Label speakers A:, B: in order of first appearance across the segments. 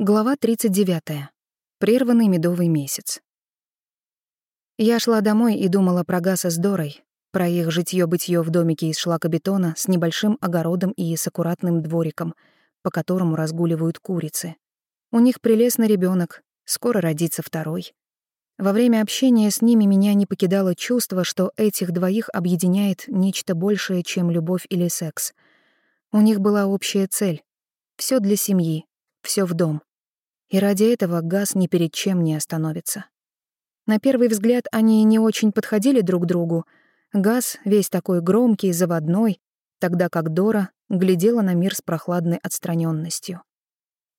A: Глава 39. Прерванный медовый месяц. Я шла домой и думала про Гаса с Дорой, про их житьё-бытьё в домике из шлакобетона с небольшим огородом и с аккуратным двориком, по которому разгуливают курицы. У них прелестный ребёнок, скоро родится второй. Во время общения с ними меня не покидало чувство, что этих двоих объединяет нечто большее, чем любовь или секс. У них была общая цель — всё для семьи, всё в дом. И ради этого Газ ни перед чем не остановится. На первый взгляд они не очень подходили друг другу. Газ весь такой громкий, заводной, тогда как Дора глядела на мир с прохладной отстраненностью.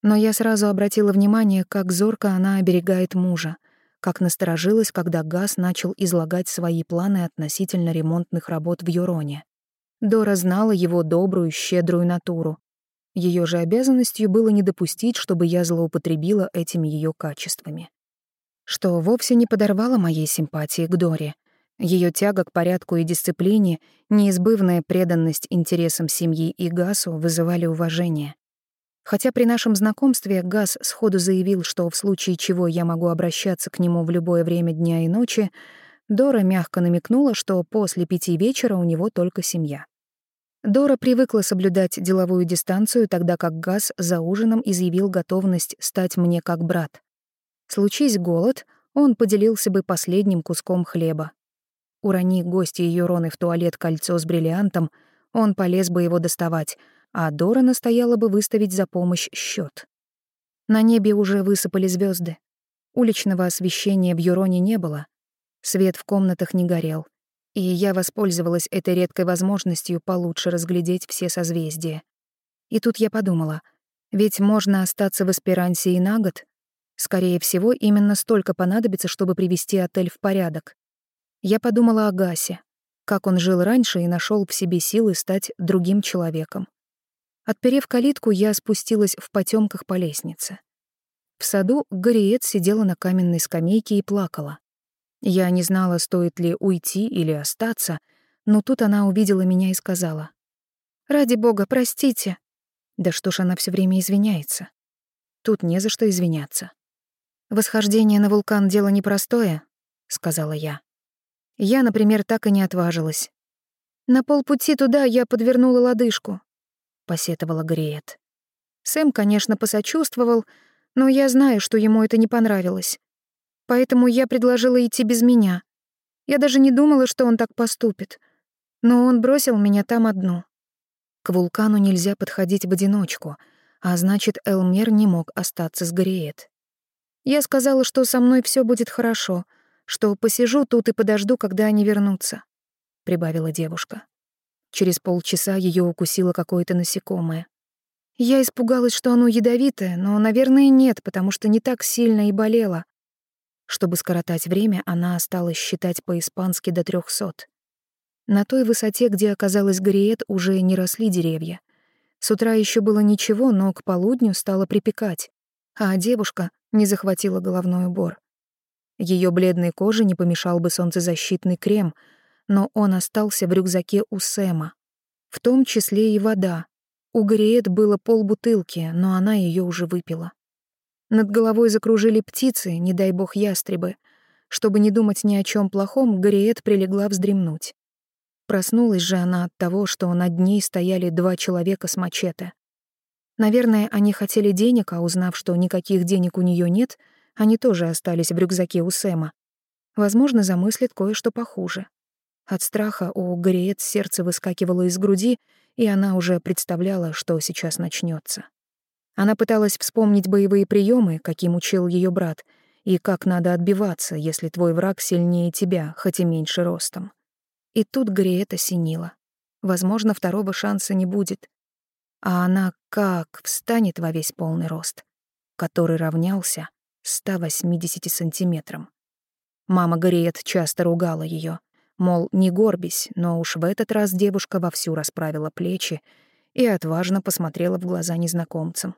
A: Но я сразу обратила внимание, как зорко она оберегает мужа, как насторожилась, когда Газ начал излагать свои планы относительно ремонтных работ в Юроне. Дора знала его добрую, щедрую натуру, ее же обязанностью было не допустить, чтобы я злоупотребила этими ее качествами. Что вовсе не подорвало моей симпатии к Доре. Ее тяга к порядку и дисциплине, неизбывная преданность интересам семьи и Гасу вызывали уважение. Хотя при нашем знакомстве Гас сходу заявил, что в случае чего я могу обращаться к нему в любое время дня и ночи, Дора мягко намекнула, что после пяти вечера у него только семья. Дора привыкла соблюдать деловую дистанцию, тогда как Газ за ужином изъявил готовность стать мне как брат. Случись голод, он поделился бы последним куском хлеба. Урони гости Юроны в туалет кольцо с бриллиантом, он полез бы его доставать, а Дора настояла бы выставить за помощь счет. На небе уже высыпали звезды. Уличного освещения в Юроне не было. Свет в комнатах не горел — и я воспользовалась этой редкой возможностью получше разглядеть все созвездия. И тут я подумала, ведь можно остаться в Эсперансе и на год. Скорее всего, именно столько понадобится, чтобы привести отель в порядок. Я подумала о Гасе, как он жил раньше и нашел в себе силы стать другим человеком. Отперев калитку, я спустилась в потемках по лестнице. В саду Гориет сидела на каменной скамейке и плакала. Я не знала, стоит ли уйти или остаться, но тут она увидела меня и сказала. «Ради бога, простите». Да что ж она все время извиняется? Тут не за что извиняться. «Восхождение на вулкан — дело непростое», — сказала я. Я, например, так и не отважилась. «На полпути туда я подвернула лодыжку», — посетовала Греет. Сэм, конечно, посочувствовал, но я знаю, что ему это не понравилось. Поэтому я предложила идти без меня. Я даже не думала, что он так поступит. Но он бросил меня там одну. К вулкану нельзя подходить в одиночку, а значит, Элмер не мог остаться с Греет. Я сказала, что со мной все будет хорошо, что посижу тут и подожду, когда они вернутся, прибавила девушка. Через полчаса ее укусило какое-то насекомое. Я испугалась, что оно ядовитое, но, наверное, нет, потому что не так сильно и болело. Чтобы скоротать время, она осталась считать по-испански до трехсот. На той высоте, где оказалась Гориет, уже не росли деревья. С утра еще было ничего, но к полудню стало припекать, а девушка не захватила головной убор. Ее бледной коже не помешал бы солнцезащитный крем, но он остался в рюкзаке у Сэма. В том числе и вода. У Гориет было полбутылки, но она ее уже выпила. Над головой закружили птицы, не дай бог ястребы. Чтобы не думать ни о чем плохом, Гориет прилегла вздремнуть. Проснулась же она от того, что над ней стояли два человека с мачете. Наверное, они хотели денег, а узнав, что никаких денег у нее нет, они тоже остались в рюкзаке у Сэма. Возможно, замыслит кое-что похуже. От страха у Гориет сердце выскакивало из груди, и она уже представляла, что сейчас начнется. Она пыталась вспомнить боевые приемы, каким учил ее брат, и как надо отбиваться, если твой враг сильнее тебя, хоть и меньше ростом. И тут Гриет осенила. Возможно, второго шанса не будет. А она как встанет во весь полный рост, который равнялся 180 сантиметрам. Мама Гриет часто ругала ее, мол, не горбись, но уж в этот раз девушка вовсю расправила плечи и отважно посмотрела в глаза незнакомцам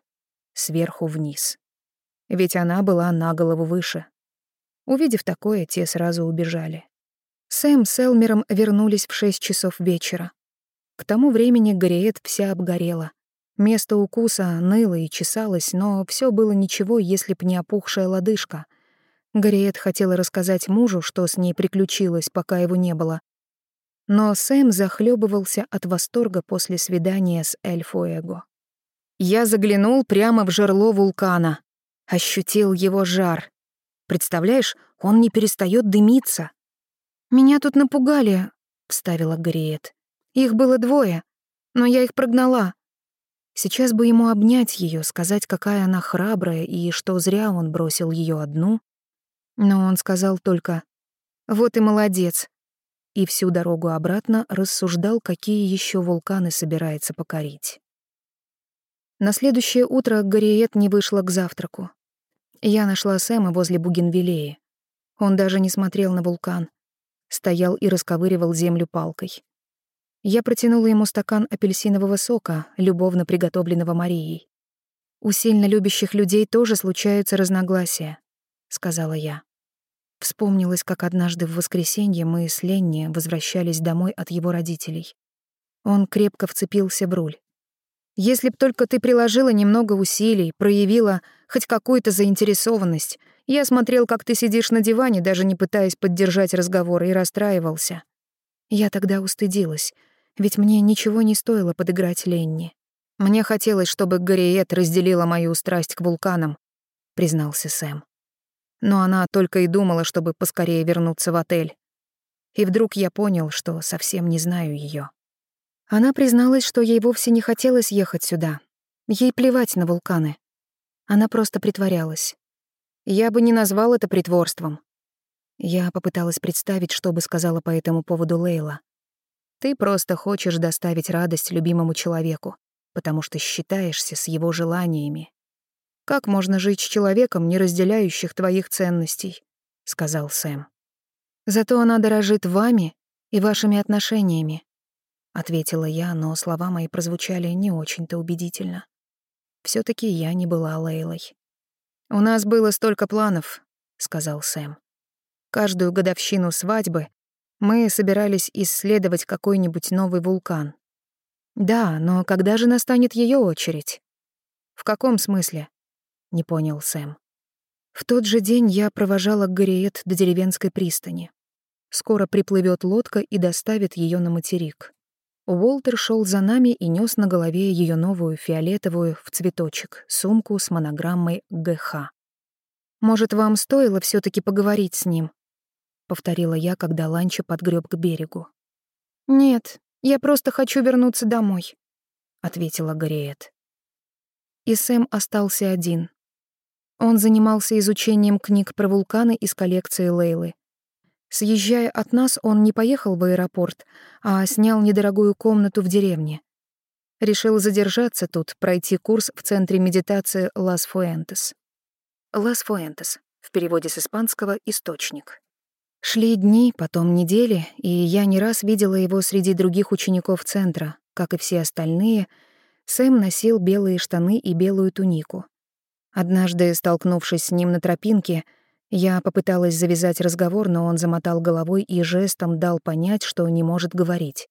A: сверху вниз. Ведь она была на голову выше. Увидев такое, те сразу убежали. Сэм с Элмером вернулись в шесть часов вечера. К тому времени Гориет вся обгорела. Место укуса ныло и чесалось, но все было ничего, если б не опухшая лодыжка. Гарриет хотела рассказать мужу, что с ней приключилось, пока его не было. Но Сэм захлебывался от восторга после свидания с Эль. Я заглянул прямо в жерло вулкана. Ощутил его жар. Представляешь, он не перестает дымиться. «Меня тут напугали», — вставила Гарриет. «Их было двое, но я их прогнала. Сейчас бы ему обнять ее, сказать, какая она храбрая и что зря он бросил ее одну. Но он сказал только «Вот и молодец», и всю дорогу обратно рассуждал, какие еще вулканы собирается покорить. На следующее утро Гориет не вышла к завтраку. Я нашла Сэма возле Бугенвиллеи. Он даже не смотрел на вулкан. Стоял и расковыривал землю палкой. Я протянула ему стакан апельсинового сока, любовно приготовленного Марией. «У сильно любящих людей тоже случаются разногласия», — сказала я. Вспомнилось, как однажды в воскресенье мы с Ленни возвращались домой от его родителей. Он крепко вцепился в руль. Если б только ты приложила немного усилий, проявила хоть какую-то заинтересованность, я смотрел, как ты сидишь на диване, даже не пытаясь поддержать разговор, и расстраивался. Я тогда устыдилась, ведь мне ничего не стоило подыграть Ленни. Мне хотелось, чтобы Гориет разделила мою страсть к вулканам, признался Сэм. Но она только и думала, чтобы поскорее вернуться в отель. И вдруг я понял, что совсем не знаю ее. Она призналась, что ей вовсе не хотелось ехать сюда. Ей плевать на вулканы. Она просто притворялась. Я бы не назвал это притворством. Я попыталась представить, что бы сказала по этому поводу Лейла. Ты просто хочешь доставить радость любимому человеку, потому что считаешься с его желаниями. Как можно жить с человеком, не разделяющих твоих ценностей? сказал Сэм. Зато она дорожит вами и вашими отношениями. — ответила я, но слова мои прозвучали не очень-то убедительно. все таки я не была Лейлой. «У нас было столько планов», — сказал Сэм. «Каждую годовщину свадьбы мы собирались исследовать какой-нибудь новый вулкан. Да, но когда же настанет ее очередь?» «В каком смысле?» — не понял Сэм. В тот же день я провожала Гориет до деревенской пристани. Скоро приплывет лодка и доставит ее на материк. Уолтер шел за нами и нес на голове ее новую фиолетовую в цветочек сумку с монограммой ГХ. «Может, вам стоило все таки поговорить с ним?» — повторила я, когда Ланча подгреб к берегу. «Нет, я просто хочу вернуться домой», — ответила Гориет. И Сэм остался один. Он занимался изучением книг про вулканы из коллекции Лейлы. Съезжая от нас, он не поехал в аэропорт, а снял недорогую комнату в деревне. Решил задержаться тут, пройти курс в центре медитации Лас Фуэнтес. Лас Фуэнтес, в переводе с испанского «источник». Шли дни, потом недели, и я не раз видела его среди других учеников центра. Как и все остальные, Сэм носил белые штаны и белую тунику. Однажды, столкнувшись с ним на тропинке, я попыталась завязать разговор, но он замотал головой и жестом дал понять, что не может говорить.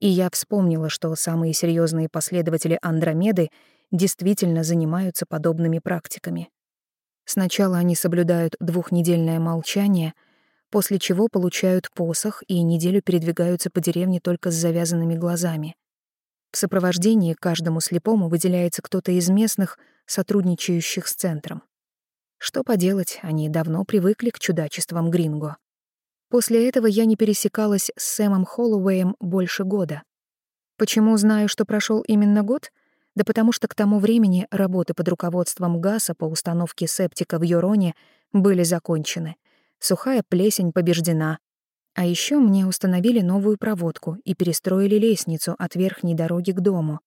A: И я вспомнила, что самые серьезные последователи Андромеды действительно занимаются подобными практиками. Сначала они соблюдают двухнедельное молчание, после чего получают посох и неделю передвигаются по деревне только с завязанными глазами. В сопровождении каждому слепому выделяется кто-то из местных, сотрудничающих с центром. Что поделать, они давно привыкли к чудачествам Гринго. После этого я не пересекалась с Сэмом Холлоуэем больше года. Почему знаю, что прошел именно год? Да потому что к тому времени работы под руководством ГАСа по установке септика в Юроне были закончены. Сухая плесень побеждена. А еще мне установили новую проводку и перестроили лестницу от верхней дороги к дому.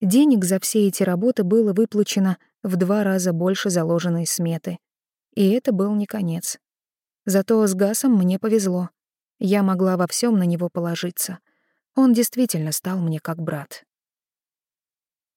A: Денег за все эти работы было выплачено в два раза больше заложенной сметы. И это был не конец. Зато с Гасом мне повезло. Я могла во всем на него положиться. Он действительно стал мне как брат.